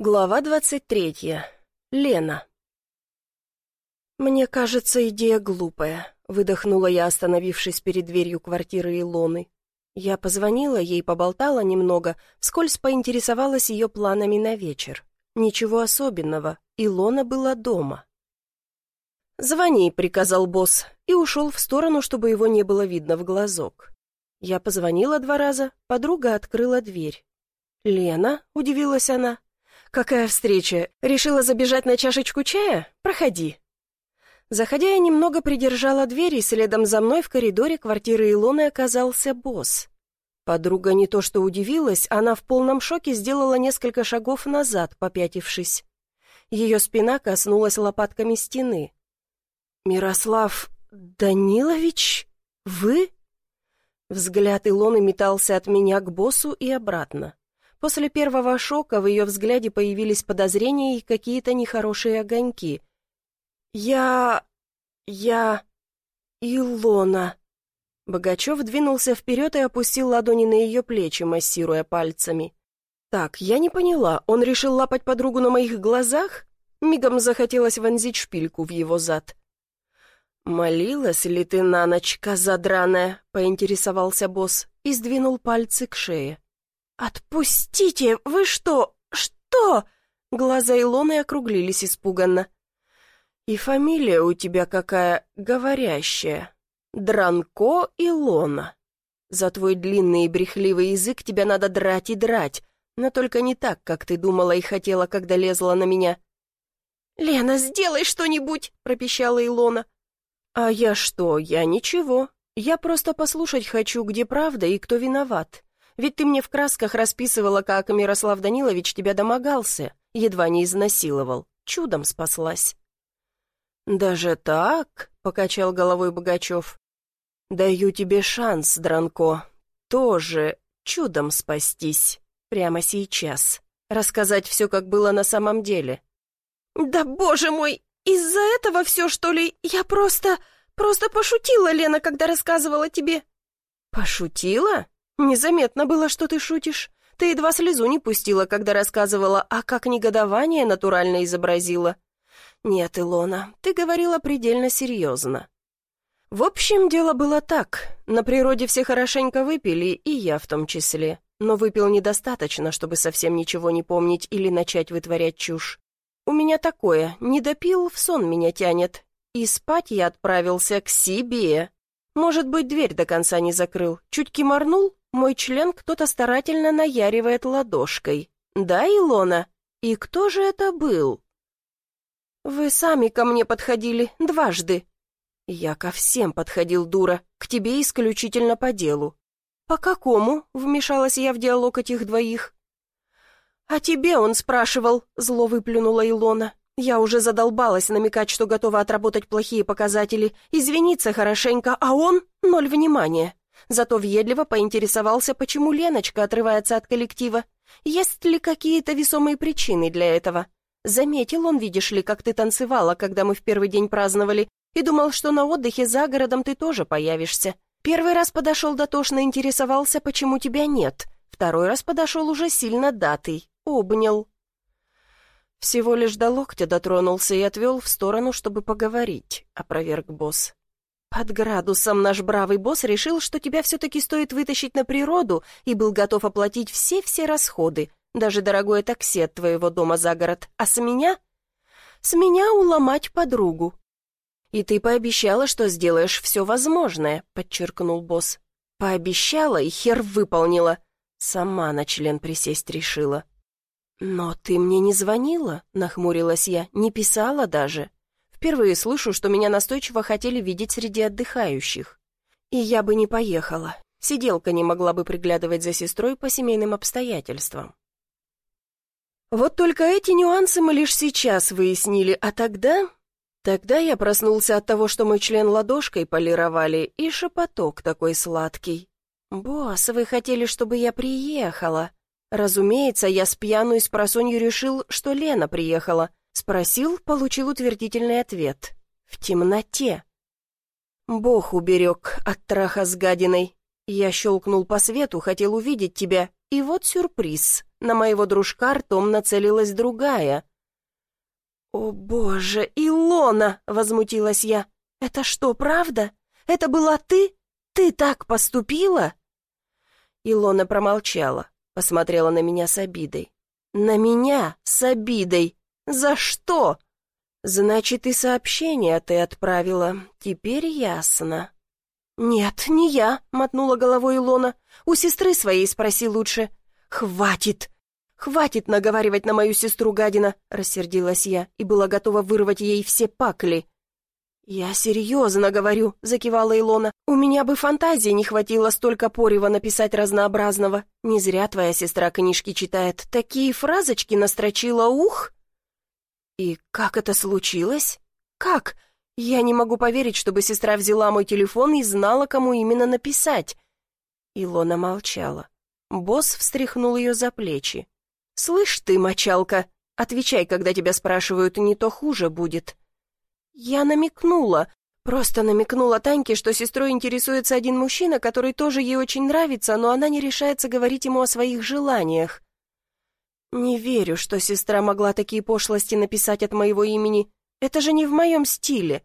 Глава двадцать третья. Лена. «Мне кажется, идея глупая», — выдохнула я, остановившись перед дверью квартиры Илоны. Я позвонила ей, поболтала немного, вскользь поинтересовалась ее планами на вечер. Ничего особенного, Илона была дома. «Звони», — приказал босс, и ушел в сторону, чтобы его не было видно в глазок. Я позвонила два раза, подруга открыла дверь. «Лена?» — удивилась она. «Какая встреча? Решила забежать на чашечку чая? Проходи». Заходя, я немного придержала дверь, и следом за мной в коридоре квартиры Илоны оказался босс. Подруга не то что удивилась, она в полном шоке сделала несколько шагов назад, попятившись. Ее спина коснулась лопатками стены. «Мирослав Данилович? Вы?» Взгляд Илоны метался от меня к боссу и обратно. После первого шока в ее взгляде появились подозрения и какие-то нехорошие огоньки. «Я... я... Илона...» Богачев двинулся вперед и опустил ладони на ее плечи, массируя пальцами. «Так, я не поняла, он решил лапать подругу на моих глазах?» Мигом захотелось вонзить шпильку в его зад. «Молилась ли ты на ночь, коза драная?» — поинтересовался босс и сдвинул пальцы к шее. «Отпустите! Вы что? Что?» Глаза Илоны округлились испуганно. «И фамилия у тебя какая говорящая. Дранко Илона. За твой длинный и брехливый язык тебя надо драть и драть, но только не так, как ты думала и хотела, когда лезла на меня». «Лена, сделай что-нибудь!» — пропищала Илона. «А я что? Я ничего. Я просто послушать хочу, где правда и кто виноват. Ведь ты мне в красках расписывала, как Мирослав Данилович тебя домогался, едва не изнасиловал. Чудом спаслась». «Даже так?» — покачал головой Богачев. «Даю тебе шанс, Дранко, тоже чудом спастись. Прямо сейчас. Рассказать все, как было на самом деле». «Да боже мой, из-за этого все, что ли? Я просто... просто пошутила, Лена, когда рассказывала тебе». «Пошутила? «Незаметно было, что ты шутишь. Ты едва слезу не пустила, когда рассказывала, а как негодование натурально изобразила». «Нет, Илона, ты говорила предельно серьезно». В общем, дело было так. На природе все хорошенько выпили, и я в том числе. Но выпил недостаточно, чтобы совсем ничего не помнить или начать вытворять чушь. У меня такое, не допил, в сон меня тянет. И спать я отправился к себе. Может быть, дверь до конца не закрыл. Чуть киморнул, мой член кто-то старательно наяривает ладошкой. Да, Илона? И кто же это был? Вы сами ко мне подходили дважды. Я ко всем подходил, дура, к тебе исключительно по делу. По какому? Вмешалась я в диалог этих двоих. «А тебе он спрашивал», — зло выплюнула Илона. «Я уже задолбалась намекать, что готова отработать плохие показатели, извиниться хорошенько, а он — ноль внимания. Зато въедливо поинтересовался, почему Леночка отрывается от коллектива. Есть ли какие-то весомые причины для этого? Заметил он, видишь ли, как ты танцевала, когда мы в первый день праздновали, и думал, что на отдыхе за городом ты тоже появишься. Первый раз подошел дотошно интересовался, почему тебя нет. Второй раз подошел уже сильно датый, обнял. Всего лишь до локтя дотронулся и отвел в сторону, чтобы поговорить, опроверг босс. Под градусом наш бравый босс решил, что тебя все-таки стоит вытащить на природу и был готов оплатить все-все расходы, даже дорогое такси от твоего дома за город. А с меня? С меня уломать подругу. И ты пообещала, что сделаешь все возможное, подчеркнул босс. Пообещала и хер выполнила. Сама на член присесть решила. «Но ты мне не звонила?» — нахмурилась я. «Не писала даже?» Впервые слышу, что меня настойчиво хотели видеть среди отдыхающих. И я бы не поехала. Сиделка не могла бы приглядывать за сестрой по семейным обстоятельствам. Вот только эти нюансы мы лишь сейчас выяснили, а тогда... Тогда я проснулся от того, что мой член ладошкой полировали, и шепоток такой сладкий. «Босс, вы хотели, чтобы я приехала?» Разумеется, я с пьяну и с просонью решил, что Лена приехала, Спросил, получил утвердительный ответ. В темноте. Бог уберег от траха с гадиной. Я щелкнул по свету, хотел увидеть тебя, и вот сюрприз. На моего дружка ртом нацелилась другая. «О, боже, Илона!» — возмутилась я. «Это что, правда? Это была ты? Ты так поступила?» Илона промолчала, посмотрела на меня с обидой. «На меня с обидой? За что?» «Значит, и сообщение ты отправила. Теперь ясно». «Нет, не я», — мотнула головой Илона. «У сестры своей спроси лучше». «Хватит! Хватит наговаривать на мою сестру гадина!» — рассердилась я и была готова вырвать ей все пакли. «Я серьезно говорю», — закивала Илона. «У меня бы фантазии не хватило столько порева написать разнообразного. Не зря твоя сестра книжки читает. Такие фразочки настрочила, ух!» «И как это случилось? Как? Я не могу поверить, чтобы сестра взяла мой телефон и знала, кому именно написать». Илона молчала. Босс встряхнул ее за плечи. «Слышь ты, мочалка, отвечай, когда тебя спрашивают, не то хуже будет». Я намекнула, просто намекнула Таньке, что сестрой интересуется один мужчина, который тоже ей очень нравится, но она не решается говорить ему о своих желаниях. «Не верю, что сестра могла такие пошлости написать от моего имени. Это же не в моем стиле».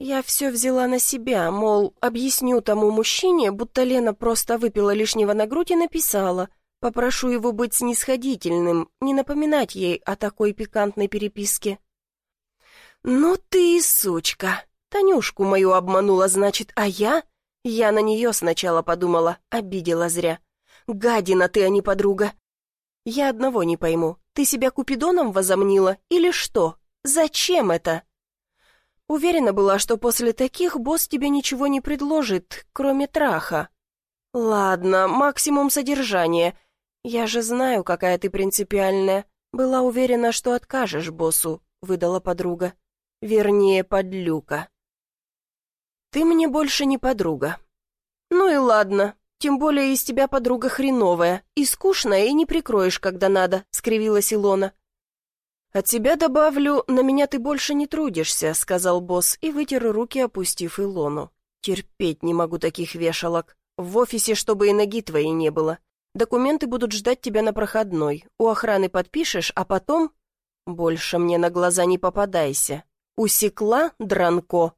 Я все взяла на себя, мол, объясню тому мужчине, будто Лена просто выпила лишнего на грудь и написала. Попрошу его быть снисходительным, не напоминать ей о такой пикантной переписке. «Ну ты и сучка! Танюшку мою обманула, значит, а я...» Я на нее сначала подумала, обидела зря. «Гадина ты, а не подруга!» «Я одного не пойму. Ты себя Купидоном возомнила или что? Зачем это?» Уверена была, что после таких босс тебе ничего не предложит, кроме траха. Ладно, максимум содержания. Я же знаю, какая ты принципиальная. Была уверена, что откажешь боссу, выдала подруга. Вернее, подлюка. Ты мне больше не подруга. Ну и ладно, тем более из тебя подруга хреновая, и скучная, и не прикроешь, когда надо, скривилась Илона. «От тебя добавлю, на меня ты больше не трудишься», — сказал босс и вытер руки, опустив Илону. «Терпеть не могу таких вешалок. В офисе, чтобы и ноги твоей не было. Документы будут ждать тебя на проходной. У охраны подпишешь, а потом...» «Больше мне на глаза не попадайся. Усекла, Дранко?»